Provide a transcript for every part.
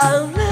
Oh no.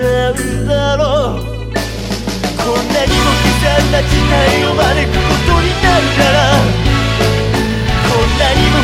るだろう。こんなにも悲惨な事態を招くことになるならこんなにも